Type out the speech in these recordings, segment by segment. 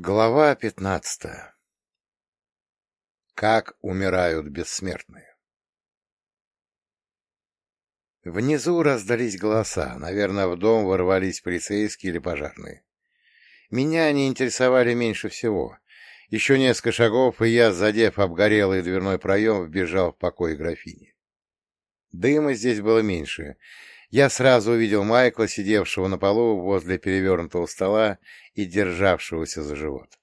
Глава пятнадцатая Как умирают бессмертные Внизу раздались голоса. Наверное, в дом ворвались полицейские или пожарные. Меня они интересовали меньше всего. Еще несколько шагов, и я, задев обгорелый дверной проем, вбежал в покой графини. Дыма здесь было меньше, я сразу увидел Майкла, сидевшего на полу возле перевернутого стола и державшегося за живот.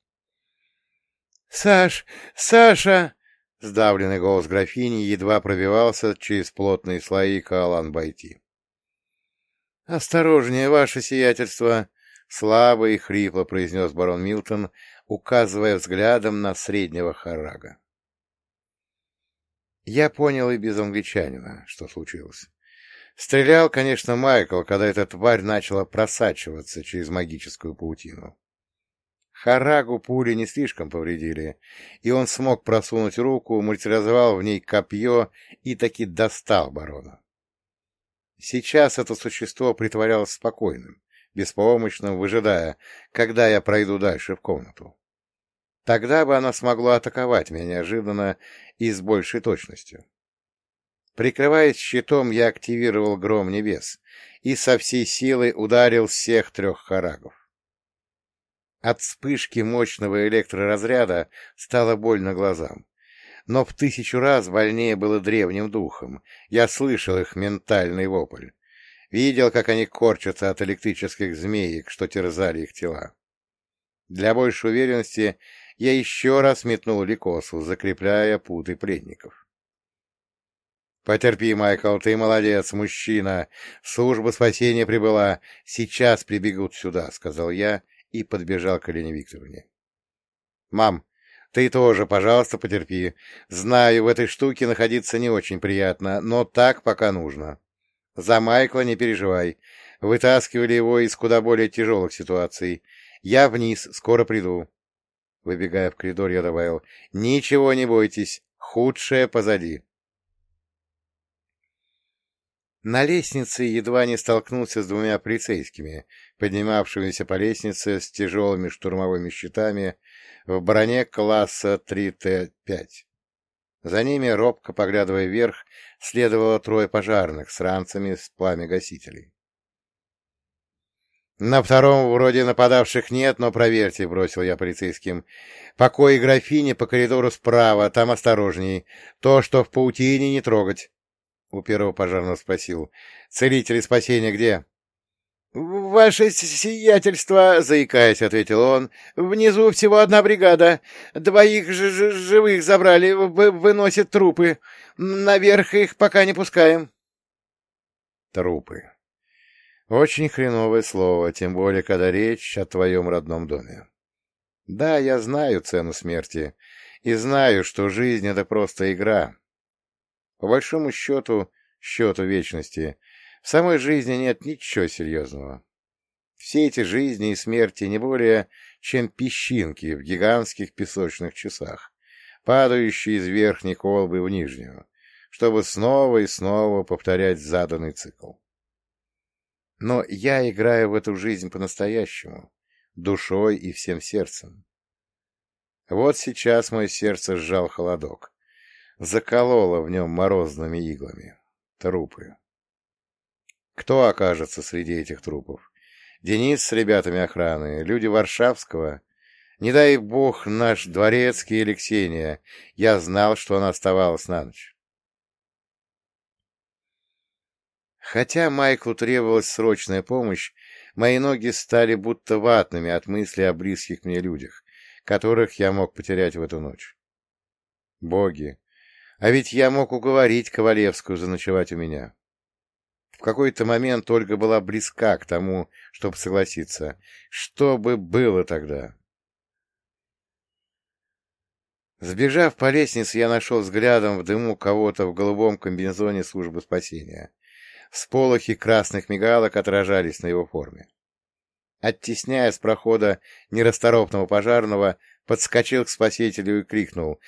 — Саш! Саша! — сдавленный голос графини едва пробивался через плотные слои каалан-байти. — Осторожнее, ваше сиятельство! — слабо и хрипло произнес барон Милтон, указывая взглядом на среднего харага. Я понял и без англичанина, что случилось. Стрелял, конечно, Майкл, когда эта тварь начала просачиваться через магическую паутину. Харагу пули не слишком повредили, и он смог просунуть руку, материализовал в ней копье и таки достал барона. Сейчас это существо притворялось спокойным, беспомощным, выжидая, когда я пройду дальше в комнату. Тогда бы она смогла атаковать меня неожиданно и с большей точностью. Прикрываясь щитом, я активировал гром небес и со всей силы ударил всех трех харагов. От вспышки мощного электроразряда стало больно глазам. Но в тысячу раз больнее было древним духом. Я слышал их ментальный вопль. Видел, как они корчатся от электрических змеек, что терзали их тела. Для большей уверенности я еще раз метнул ликосу, закрепляя путы пленников. Потерпи, Майкл, ты молодец, мужчина. Служба спасения прибыла. Сейчас прибегут сюда, — сказал я и подбежал к Елене Викторовне. — Мам, ты тоже, пожалуйста, потерпи. Знаю, в этой штуке находиться не очень приятно, но так пока нужно. За Майкла не переживай. Вытаскивали его из куда более тяжелых ситуаций. Я вниз, скоро приду. Выбегая в коридор, я добавил, — Ничего не бойтесь, худшее позади. На лестнице едва не столкнулся с двумя полицейскими, поднимавшимися по лестнице с тяжелыми штурмовыми щитами в броне класса 3Т5. За ними, робко поглядывая вверх, следовало трое пожарных с ранцами с пламя-гасителей. «На втором вроде нападавших нет, но проверьте», — бросил я полицейским. «Покой графини по коридору справа, там осторожней. То, что в паутине, не трогать» у первого пожарного спросил. — Целители спасения где? — Ваше сиятельство, — заикаясь, ответил он, — внизу всего одна бригада. Двоих ж живых забрали, выносят трупы. Наверх их пока не пускаем. Трупы. Очень хреновое слово, тем более, когда речь о твоем родном доме. Да, я знаю цену смерти и знаю, что жизнь — это просто игра, по большому счету, счету вечности, в самой жизни нет ничего серьезного. Все эти жизни и смерти не более, чем песчинки в гигантских песочных часах, падающие из верхней колбы в нижнюю, чтобы снова и снова повторять заданный цикл. Но я играю в эту жизнь по-настоящему, душой и всем сердцем. Вот сейчас мое сердце сжал холодок, заколола в нем морозными иглами. Трупы. Кто окажется среди этих трупов? Денис с ребятами охраны, люди Варшавского? Не дай бог наш дворецкий или Ксения. Я знал, что она оставалась на ночь. Хотя Майклу требовалась срочная помощь, мои ноги стали будто ватными от мысли о близких мне людях, которых я мог потерять в эту ночь. Боги, а ведь я мог уговорить Ковалевскую заночевать у меня. В какой-то момент Ольга была близка к тому, чтобы согласиться. Что бы было тогда? Сбежав по лестнице, я нашел взглядом в дыму кого-то в голубом комбинезоне службы спасения. Сполохи красных мигалок отражались на его форме. Оттесняя с прохода нерасторопного пожарного, подскочил к спасителю и крикнул.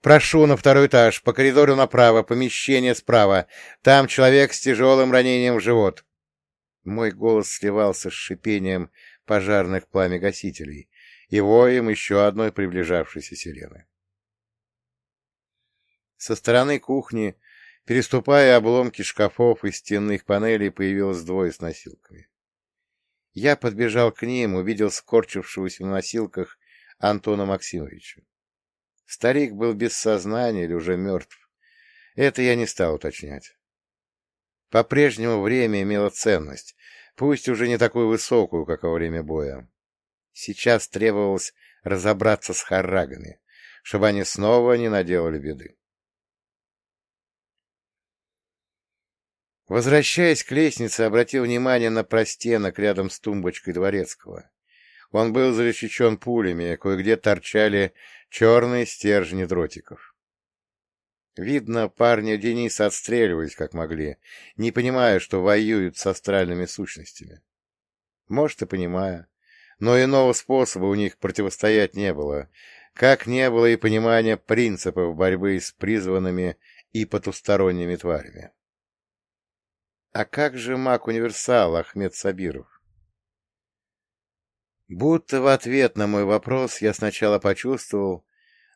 «Прошу на второй этаж, по коридору направо, помещение справа. Там человек с тяжелым ранением в живот». Мой голос сливался с шипением пожарных пламя-гасителей, и воем еще одной приближавшейся сирены. Со стороны кухни, переступая обломки шкафов и стенных панелей, появилось двое с носилками. Я подбежал к ним, увидел скорчившегося на носилках Антона Максимовича. Старик был без сознания или уже мертв. Это я не стал уточнять. По-прежнему время имело ценность, пусть уже не такую высокую, как во время боя. Сейчас требовалось разобраться с харрагами, чтобы они снова не наделали беды. Возвращаясь к лестнице, обратил внимание на простенок рядом с тумбочкой дворецкого. Он был защищен пулями, кое-где торчали черные стержни дротиков. Видно, парни Дениса отстреливались как могли, не понимая, что воюют с астральными сущностями. Может, и понимая, но иного способа у них противостоять не было, как не было и понимания принципов борьбы с призванными и потусторонними тварями. А как же маг-универсал Ахмед Сабиров? Будто в ответ на мой вопрос я сначала почувствовал,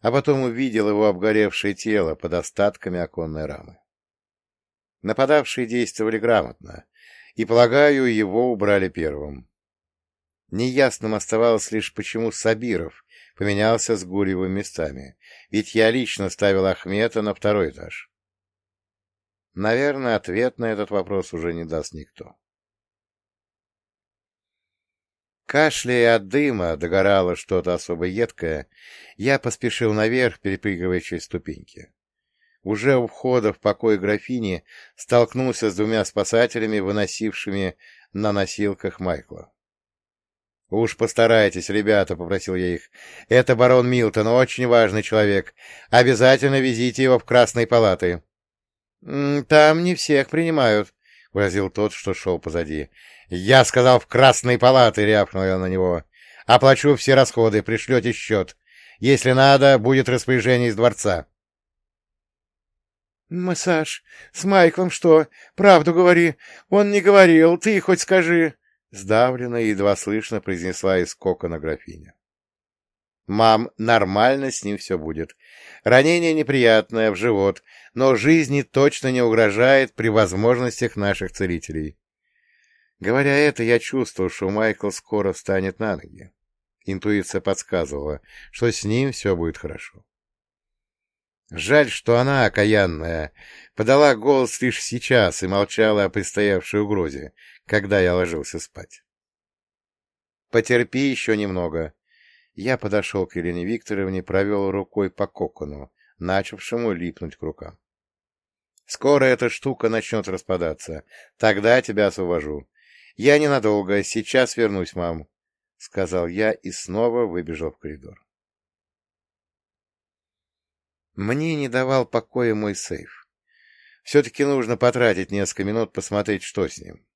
а потом увидел его обгоревшее тело под остатками оконной рамы. Нападавшие действовали грамотно, и, полагаю, его убрали первым. Неясным оставалось лишь, почему Сабиров поменялся с Гурьевым местами, ведь я лично ставил Ахмета на второй этаж. Наверное, ответ на этот вопрос уже не даст никто. Кашляя от дыма, догорало что-то особо едкое, я поспешил наверх, перепрыгивая через ступеньки. Уже у входа в покой графини столкнулся с двумя спасателями, выносившими на носилках Майкла. — Уж постарайтесь, ребята, — попросил я их. — Это барон Милтон, очень важный человек. Обязательно везите его в Красные палаты. — Там не всех принимают, — выразил тот, что шел позади. «Я сказал, в красной палаты!» — рявкнул я на него. «Оплачу все расходы, пришлете счет. Если надо, будет распоряжение из дворца». «Массаж, с Майклом что? Правду говори. Он не говорил, ты хоть скажи!» Сдавленно и едва слышно произнесла из кокона графиня. «Мам, нормально с ним все будет. Ранение неприятное, в живот, но жизни точно не угрожает при возможностях наших целителей. Говоря это, я чувствовал, что Майкл скоро встанет на ноги. Интуиция подсказывала, что с ним все будет хорошо. Жаль, что она, окаянная, подала голос лишь сейчас и молчала о предстоявшей угрозе, когда я ложился спать. «Потерпи еще немного». Я подошел к Елене Викторовне, провел рукой по кокону, начавшему липнуть к рукам. «Скоро эта штука начнет распадаться. Тогда тебя освобожу. «Я ненадолго. Сейчас вернусь, мам», — сказал я и снова выбежал в коридор. Мне не давал покоя мой сейф. Все-таки нужно потратить несколько минут посмотреть, что с ним.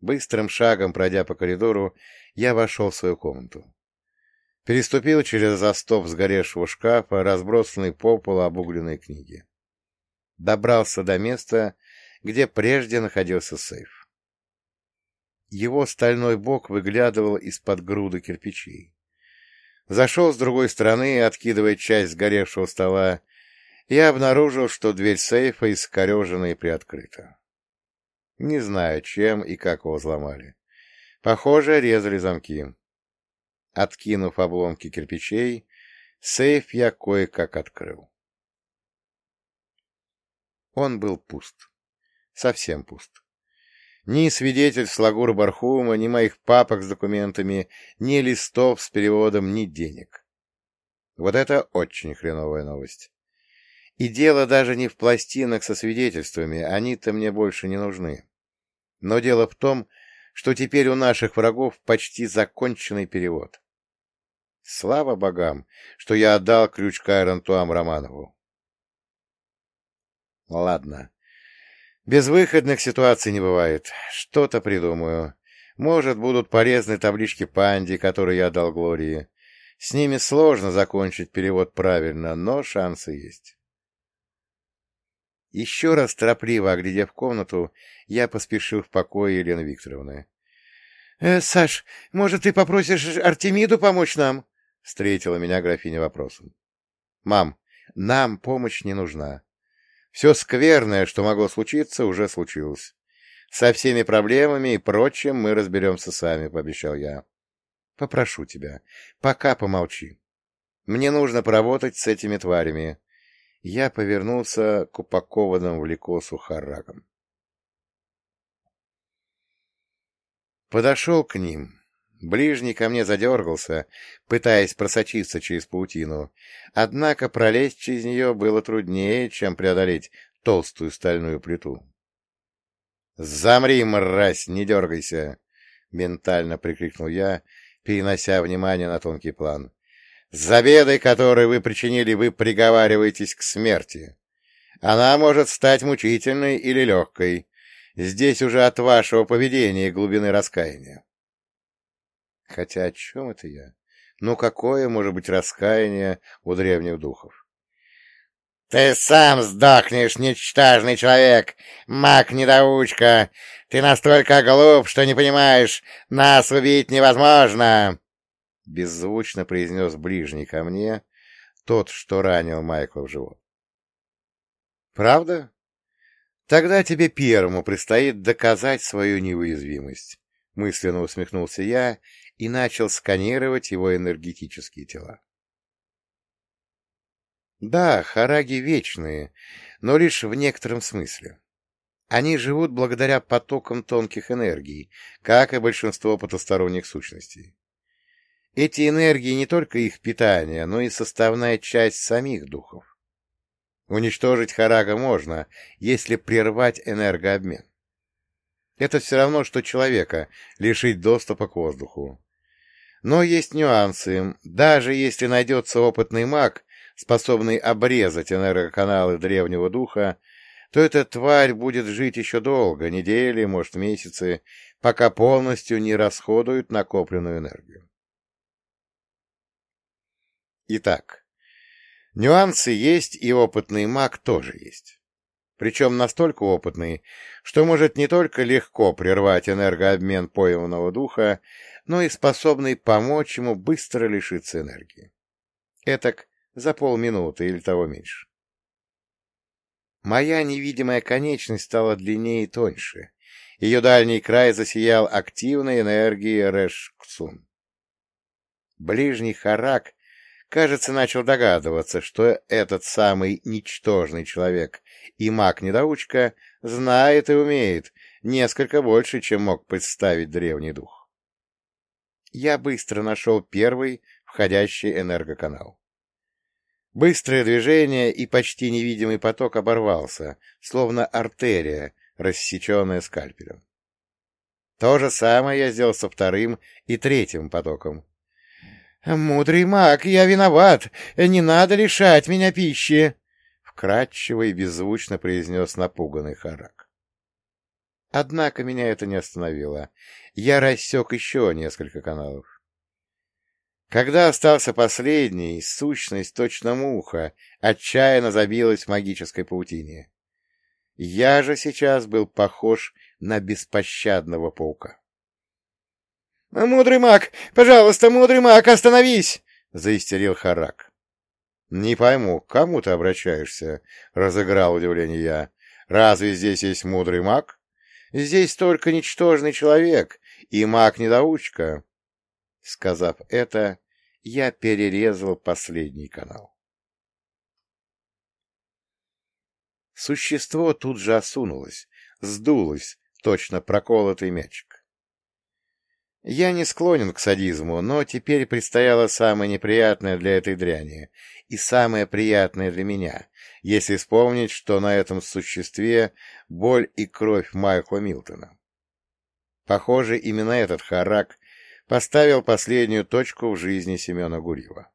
Быстрым шагом, пройдя по коридору, я вошел в свою комнату. Переступил через застов сгоревшего шкафа, разбросанный по полу обугленные книги. Добрался до места, где прежде находился сейф. Его стальной бок выглядывал из-под груды кирпичей. Зашел с другой стороны, откидывая часть сгоревшего стола, и обнаружил, что дверь сейфа искорежена и приоткрыта. Не знаю, чем и как его взломали. Похоже, резали замки. Откинув обломки кирпичей, сейф я кое-как открыл. Он был пуст. Совсем пуст. Ни свидетельств Лагура Бархума, ни моих папок с документами, ни листов с переводом, ни денег. Вот это очень хреновая новость. И дело даже не в пластинах со свидетельствами, они-то мне больше не нужны. Но дело в том, что теперь у наших врагов почти законченный перевод. Слава богам, что я отдал ключ Кайрантуам Романову. Ладно, Безвыходных ситуаций не бывает. Что-то придумаю. Может, будут полезны таблички Панди, которые я дал Глории. С ними сложно закончить перевод правильно, но шансы есть. Еще раз торопливо оглядев комнату, я поспешил в покой Елены Викторовны. «Э, — Саш, может, ты попросишь Артемиду помочь нам? — встретила меня графиня вопросом. — Мам, нам помощь не нужна. Все скверное, что могло случиться, уже случилось. Со всеми проблемами и прочим мы разберемся сами, — пообещал я. — Попрошу тебя, пока помолчи. Мне нужно поработать с этими тварями. Я повернулся к упакованным в ликосу харрагам. Подошел к ним. Ближний ко мне задергался, пытаясь просочиться через паутину, однако пролезть через нее было труднее, чем преодолеть толстую стальную плиту. «Замри, мразь, не дергайся!» — ментально прикрикнул я, перенося внимание на тонкий план. «За бедой, которой вы причинили, вы приговариваетесь к смерти. Она может стать мучительной или легкой, Здесь уже от вашего поведения и глубины раскаяния. Хотя о чем это я? Ну какое может быть раскаяние у древних духов? «Ты сам сдохнешь, ничтожный человек, маг-недоучка! Ты настолько глуп, что не понимаешь, нас убить невозможно!» Беззвучно произнес ближний ко мне тот, что ранил Майкла в живот. «Правда? Тогда тебе первому предстоит доказать свою неуязвимость. Мысленно усмехнулся я и начал сканировать его энергетические тела. Да, хараги вечные, но лишь в некотором смысле. Они живут благодаря потокам тонких энергий, как и большинство потусторонних сущностей. Эти энергии не только их питание, но и составная часть самих духов. Уничтожить Харага можно, если прервать энергообмен. Это все равно, что человека лишить доступа к воздуху. Но есть нюансы. Даже если найдется опытный маг, способный обрезать энергоканалы древнего духа, то эта тварь будет жить еще долго, недели, может, месяцы, пока полностью не расходует накопленную энергию. Итак, Нюансы есть, и опытный маг тоже есть. Причем настолько опытный, что может не только легко прервать энергообмен пойманного духа, но и способный помочь ему быстро лишиться энергии. Этак за полминуты или того меньше. Моя невидимая конечность стала длиннее и тоньше. Ее дальний край засиял активной энергией Рэш-Ксун. Ближний харак кажется, начал догадываться, что этот самый ничтожный человек и маг-недоучка знает и умеет несколько больше, чем мог представить древний дух. Я быстро нашел первый входящий энергоканал. Быстрое движение и почти невидимый поток оборвался, словно артерия, рассеченная скальпелем. То же самое я сделал со вторым и третьим потоком. «Мудрый маг, я виноват! Не надо лишать меня пищи!» — вкратчиво и беззвучно произнес напуганный Харак. Однако меня это не остановило. Я рассек еще несколько каналов. Когда остался последний, сущность, точно муха, отчаянно забилась в магической паутине. Я же сейчас был похож на беспощадного паука. «Мудрый маг! Пожалуйста, мудрый маг, остановись!» — заистерил Харак. «Не пойму, к кому ты обращаешься?» — разыграл удивление я. «Разве здесь есть мудрый маг? Здесь только ничтожный человек и маг-недоучка». Сказав это, я перерезал последний канал. Существо тут же осунулось, сдулось, точно проколотый мячик. Я не склонен к садизму, но теперь предстояло самое неприятное для этой дряни и самое приятное для меня, если вспомнить, что на этом существе боль и кровь Майкла Милтона. Похоже, именно этот харак поставил последнюю точку в жизни Семена Гурьева.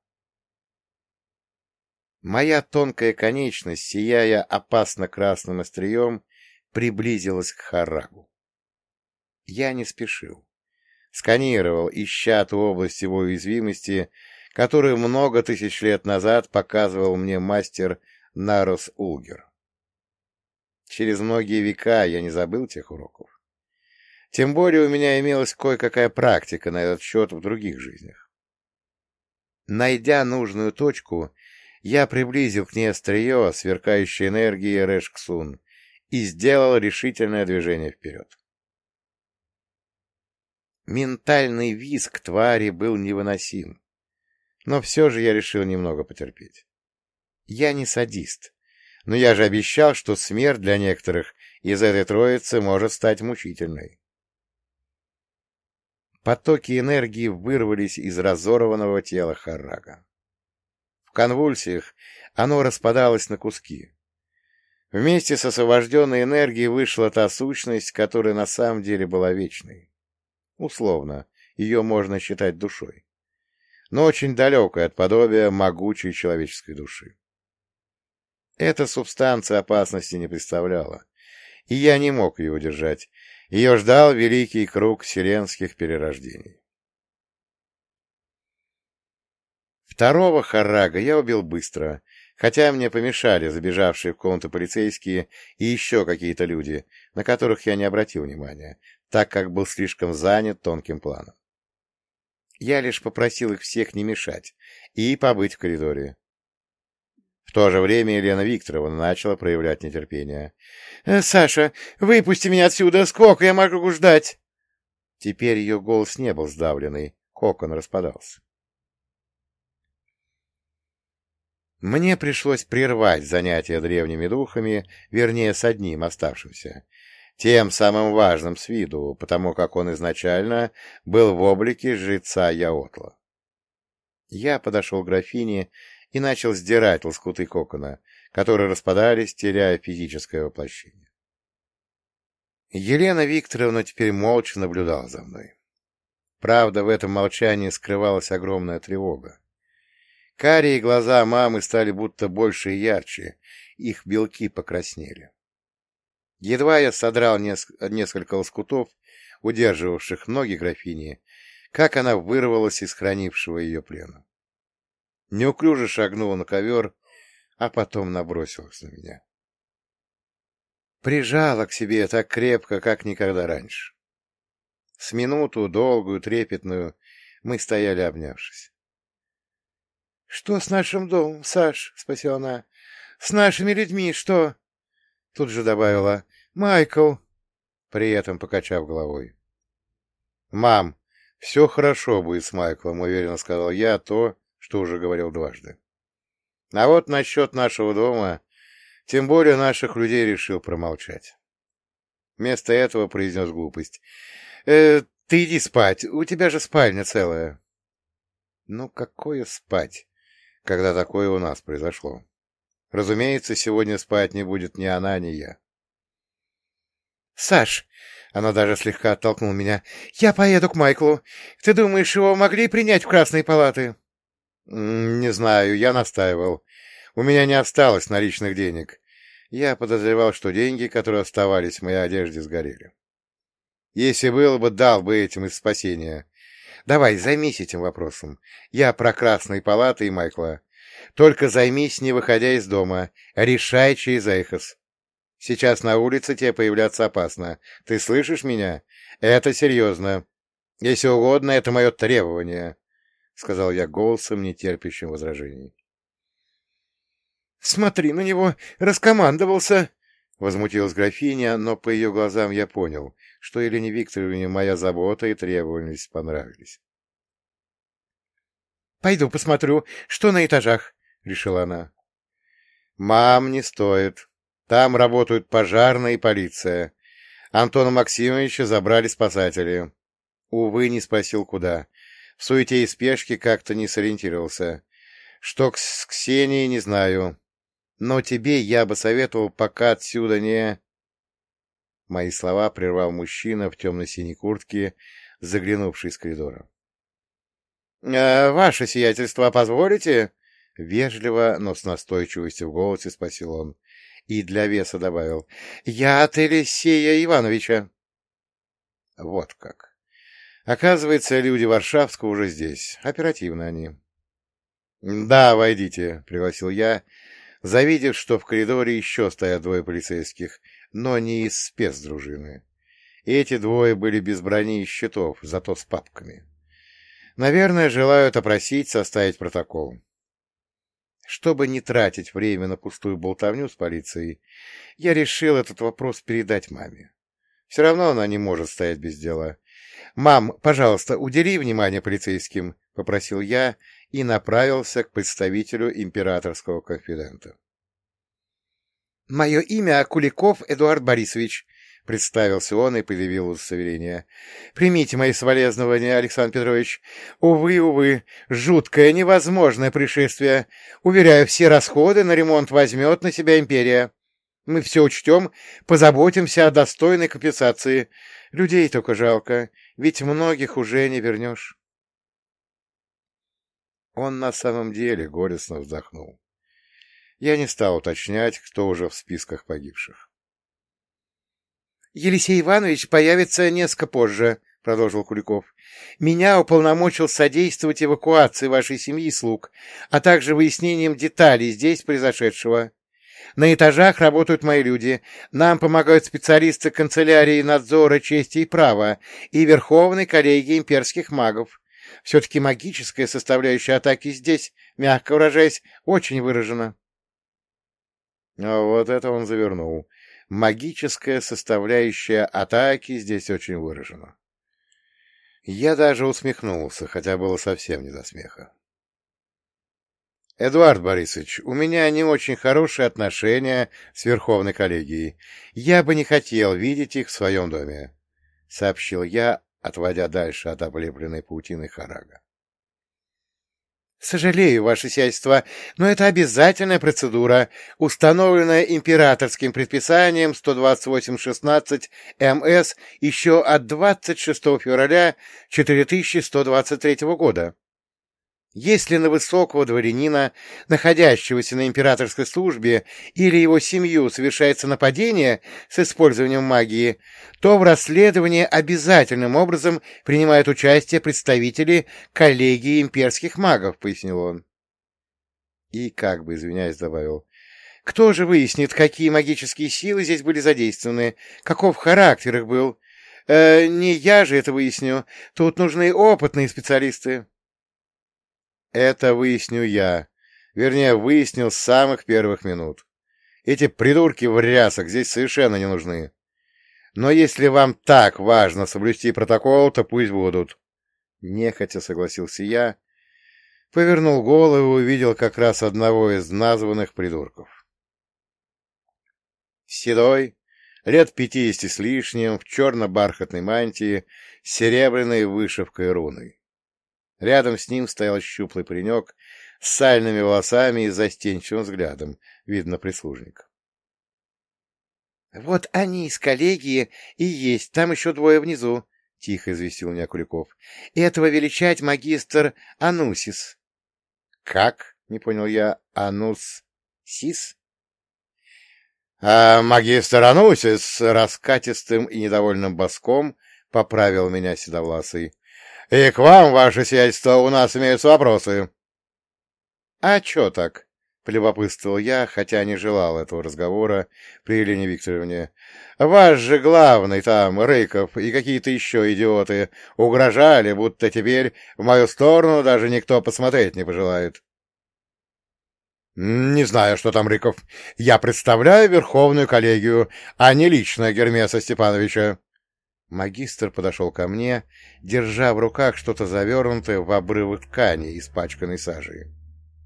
Моя тонкая конечность, сияя опасно красным острием, приблизилась к Харагу. Я не спешил сканировал, ища ту область его уязвимости, которую много тысяч лет назад показывал мне мастер Нарос Улгер. Через многие века я не забыл тех уроков. Тем более у меня имелась кое-какая практика на этот счет в других жизнях. Найдя нужную точку, я приблизил к ней острие, сверкающей энергией Рэшксун, и сделал решительное движение вперед. Ментальный визг твари был невыносим, но все же я решил немного потерпеть. Я не садист, но я же обещал, что смерть для некоторых из этой троицы может стать мучительной. Потоки энергии вырвались из разорванного тела Харрага. В конвульсиях оно распадалось на куски. Вместе с освобожденной энергией вышла та сущность, которая на самом деле была вечной. Условно, ее можно считать душой, но очень далекой от подобия могучей человеческой души. Эта субстанция опасности не представляла, и я не мог ее удержать, ее ждал великий круг вселенских перерождений. Второго Харрага я убил быстро, хотя мне помешали забежавшие в комнату полицейские и еще какие-то люди, на которых я не обратил внимания, так как был слишком занят тонким планом. Я лишь попросил их всех не мешать и побыть в коридоре. В то же время Елена Викторовна начала проявлять нетерпение. «Э, — Саша, выпусти меня отсюда! Сколько я могу ждать? Теперь ее голос не был сдавленный, кокон распадался. Мне пришлось прервать занятия древними духами, вернее, с одним оставшимся, тем самым важным с виду, потому как он изначально был в облике жреца Яотла. Я подошел к графине и начал сдирать лоскуты кокона, которые распадались, теряя физическое воплощение. Елена Викторовна теперь молча наблюдала за мной. Правда, в этом молчании скрывалась огромная тревога. Карие глаза мамы стали будто больше и ярче, их белки покраснели. Едва я содрал несколько лоскутов, удерживавших ноги графини, как она вырвалась из хранившего ее плена неуклюже шагнула на ковер, а потом набросилась на меня. Прижала к себе так крепко, как никогда раньше. С минуту, долгую, трепетную, мы стояли, обнявшись. — Что с нашим домом, Саш? — спросила она. — С нашими людьми что? Тут же добавила. — Майкл, при этом покачав головой. — Мам, все хорошо будет с Майклом, — уверенно сказал я, то, что уже говорил дважды. А вот насчет нашего дома, тем более наших людей, решил промолчать. Вместо этого произнес глупость. «Э, «Ты иди спать, у тебя же спальня целая». «Ну, какое спать, когда такое у нас произошло? Разумеется, сегодня спать не будет ни она, ни я». «Саш!» — она даже слегка оттолкнула меня. «Я поеду к Майклу. Ты думаешь, его могли принять в Красные палаты?» «Не знаю, я настаивал. У меня не осталось наличных денег. Я подозревал, что деньги, которые оставались в моей одежде, сгорели. Если было бы, дал бы этим из спасения. Давай, займись этим вопросом. Я про красные палаты и Майкла. Только займись, не выходя из дома. Решай через Эйхос. Сейчас на улице тебе появляться опасно. Ты слышишь меня? Это серьезно. Если угодно, это мое требование. — сказал я голосом, нетерпящим возражений. — Смотри на него, раскомандовался! — возмутилась графиня, но по ее глазам я понял, что Елене Викторовне моя забота и требовательность понравились. — Пойду посмотрю, что на этажах, — решила она. — Мам, не стоит. Там работают пожарная и полиция. Антона Максимовича забрали спасатели. Увы, не спросил, куда. В суете и спешке как-то не сориентировался. Что с Ксенией, не знаю. Но тебе я бы советовал пока отсюда не... Мои слова прервал мужчина в темно-синей куртке, заглянувший из коридора. «Э, — Ваше сиятельство, позволите? — вежливо, но с настойчивостью в голосе спросил он. И для веса добавил. — Я от Елисея Ивановича. Вот как. Оказывается, люди Варшавского уже здесь. Оперативно они. — Да, войдите, — пригласил я, завидев, что в коридоре еще стоят двое полицейских, но не из спецдружины. Эти двое были без брони и щитов, зато с папками. Наверное, желают опросить, составить протокол. Чтобы не тратить время на пустую болтовню с полицией, я решил этот вопрос передать маме. Все равно она не может стоять без дела. «Мам, пожалуйста, удели внимание полицейским», — попросил я и направился к представителю императорского конфидента. «Мое имя Куликов Эдуард Борисович», — представился он и предъявил удостоверение. «Примите мои соболезнования, Александр Петрович. Увы, увы, жуткое, невозможное пришествие. Уверяю, все расходы на ремонт возьмет на себя империя. Мы все учтем, позаботимся о достойной компенсации. Людей только жалко, ведь многих уже не вернешь». Он на самом деле горестно вздохнул. Я не стал уточнять, кто уже в списках погибших. «Елисей Иванович появится несколько позже», — продолжил Куликов. «Меня уполномочил содействовать эвакуации вашей семьи и слуг, а также выяснением деталей здесь произошедшего. На этажах работают мои люди. Нам помогают специалисты канцелярии надзора чести и права и Верховной коллегии имперских магов. Все-таки магическая составляющая атаки здесь, мягко выражаясь, очень выражена». А вот это он завернул. Магическая составляющая атаки здесь очень выражена. Я даже усмехнулся, хотя было совсем не до смеха. «Эдуард Борисович, у меня не очень хорошие отношения с Верховной коллегией. Я бы не хотел видеть их в своем доме», — сообщил я, отводя дальше от облепленной паутины Харага. «Сожалею, ваше сельство, но это обязательная процедура, установленная императорским предписанием 128.16 МС еще от 26 февраля 4123 года. Если на высокого дворянина, находящегося на императорской службе, или его семью совершается нападение с использованием магии, то в расследовании обязательным образом принимают участие представители коллегии имперских магов, — пояснил он. И, как бы извиняясь, добавил, — кто же выяснит, какие магические силы здесь были задействованы, каков характер их был? Э, не я же это выясню, тут нужны опытные специалисты. Это выясню я. Вернее, выяснил с самых первых минут. Эти придурки в рясах здесь совершенно не нужны. Но если вам так важно соблюсти протокол, то пусть будут. Нехотя согласился я. Повернул голову и увидел как раз одного из названных придурков. Седой, лет пятидесяти с лишним, в черно-бархатной мантии, с серебряной вышивкой руной. Рядом с ним стоял щуплый паренек с сальными волосами и застенчивым взглядом, видно, прислужник. — Вот они из коллегии и есть, там еще двое внизу, — тихо известил меня Куликов. — Этого величать магистр Анусис. — Как? — не понял я. — Анус-сис? — А магистр Анусис раскатистым и недовольным боском поправил меня седовласый. — И к вам, ваше сиятельство, у нас имеются вопросы. — А чё так? — полюбопытствовал я, хотя не желал этого разговора при Елене Викторовне. — Ваш же главный там, Рыков, и какие-то еще идиоты угрожали, будто теперь в мою сторону даже никто посмотреть не пожелает. — Не знаю, что там, Рыков. Я представляю Верховную коллегию, а не лично Гермеса Степановича. Магистр подошел ко мне, держа в руках что-то завернутое в обрывок ткани, испачканной сажей.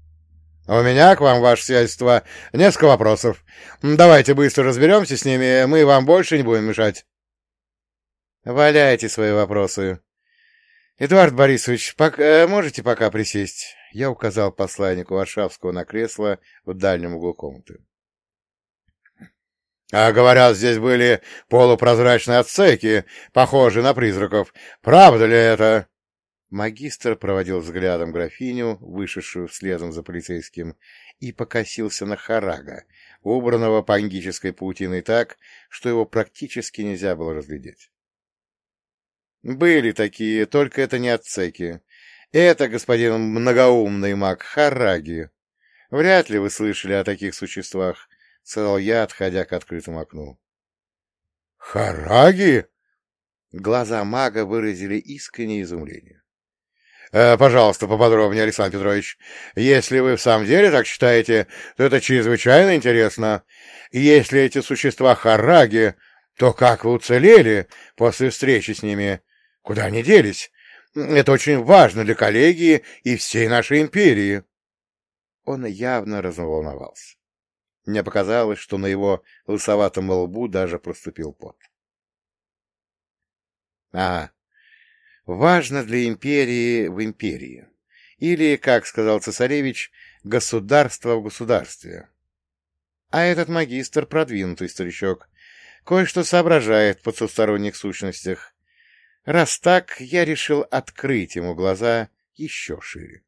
— У меня к вам, ваше сиятельство, несколько вопросов. Давайте быстро разберемся с ними, мы вам больше не будем мешать. — Валяйте свои вопросы. — Эдуард Борисович, пока, э, можете пока присесть? Я указал посланнику Варшавского на кресло в дальнем углу комнаты. А говорят, здесь были полупрозрачные отсеки, похожие на призраков. Правда ли это? Магистр проводил взглядом графиню, вышедшую следом за полицейским, и покосился на Харага, убранного пангической паутиной так, что его практически нельзя было разглядеть. Были такие, только это не отсеки. Это, господин многоумный маг, Хараги. Вряд ли вы слышали о таких существах, — сказал я, отходя к открытому окну. «Хараги?» Глаза мага выразили искреннее изумление. Э, пожалуйста, поподробнее, Александр Петрович. Если вы в самом деле так считаете, то это чрезвычайно интересно. Если эти существа Хараги, то как вы уцелели после встречи с ними? Куда они делись? Это очень важно для коллегии и всей нашей империи. Он явно разволновался. Мне показалось, что на его лысоватом лбу даже проступил пот. Ага. Важно для империи в империи. Или, как сказал цесаревич, государство в государстве. А этот магистр продвинутый старичок. Кое-что соображает в потусторонних сущностях. Раз так, я решил открыть ему глаза еще шире.